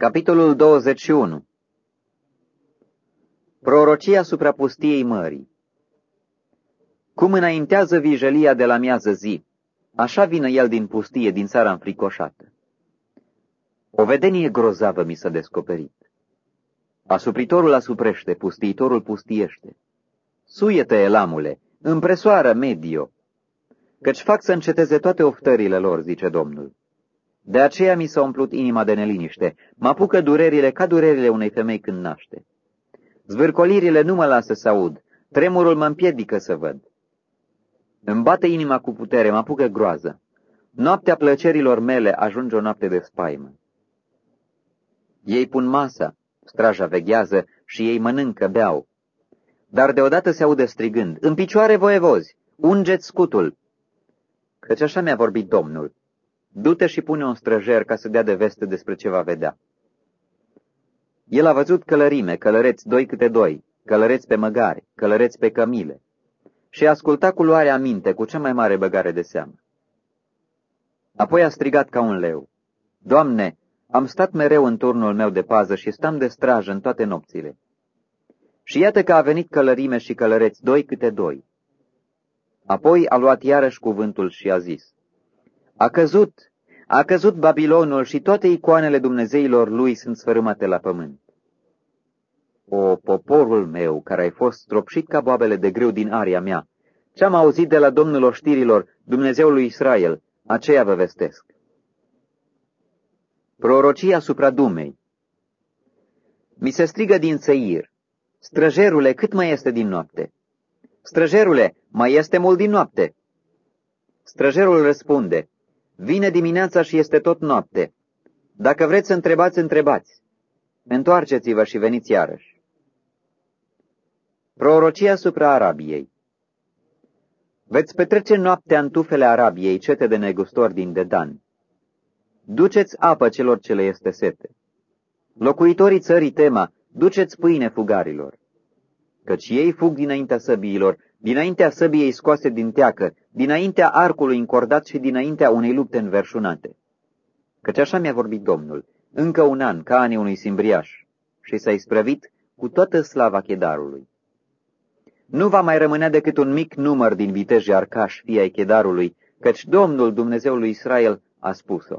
Capitolul 21 Prorocia asupra pustiei mării Cum înaintează vijelia de la miază zi, așa vine el din pustie, din țara înfricoșată. O vedenie grozavă mi s-a descoperit. Asupritorul asuprește, pustiitorul pustiește. Suiete, elamule, împresoară, medio, căci fac să înceteze toate oftările lor, zice Domnul. De aceea mi s-a umplut inima de neliniște, mă apucă durerile ca durerile unei femei când naște. Zvârcolirile nu mă lasă să aud, tremurul mă împiedică să văd. Îmi bate inima cu putere, mă apucă groază. Noaptea plăcerilor mele ajunge o noapte de spaimă. Ei pun masa, straja veghează și ei mănâncă, beau. Dar deodată se aude strigând, în picioare voievozi, ungeți scutul. Căci așa mi-a vorbit Domnul. Du-te și pune un străjer ca să dea de veste despre ce va vedea. El a văzut călărime, călăreți doi câte doi, călăreți pe măgare, călăreți pe cămile, și asculta cu luarea minte, cu cea mai mare băgare de seamă. Apoi a strigat ca un leu, Doamne, am stat mereu în turnul meu de pază și stam de strajă în toate nopțile. Și iată că a venit călărime și călăreți doi câte doi. Apoi a luat iarăși cuvântul și a zis, A căzut, a căzut Babilonul și toate icoanele Dumnezeilor lui sunt sfărâmate la pământ. O, poporul meu, care ai fost stropșit ca boabele de greu din aria mea, ce-am auzit de la Domnul oștirilor, Dumnezeul lui Israel, aceea vă vestesc. Prorocia asupra Dumei Mi se strigă din țăir, străjerule, cât mai este din noapte? Străjerule, mai este mult din noapte. Străjerul răspunde, vine dimineața și este tot noapte. Dacă vreți să întrebați, întrebați. Întoarceți-vă și veniți iarăși. Prorocia asupra Arabiei Veți petrece noaptea în tufele Arabiei, cete de negustori din Dedan. Duceți apă celor ce le este sete. Locuitorii țării Tema, duceți pâine fugarilor căci ei fug dinaintea săbiilor, dinaintea săbiei scoase din teacă, dinaintea arcului încordat și dinaintea unei lupte înverșunate. Căci așa mi-a vorbit Domnul, încă un an, ca anii unui simbriaș, și s-a isprăvit cu toată slava chedarului. Nu va mai rămânea decât un mic număr din vitejii arcași fii ai chedarului, căci Domnul Dumnezeului Israel a spus-o.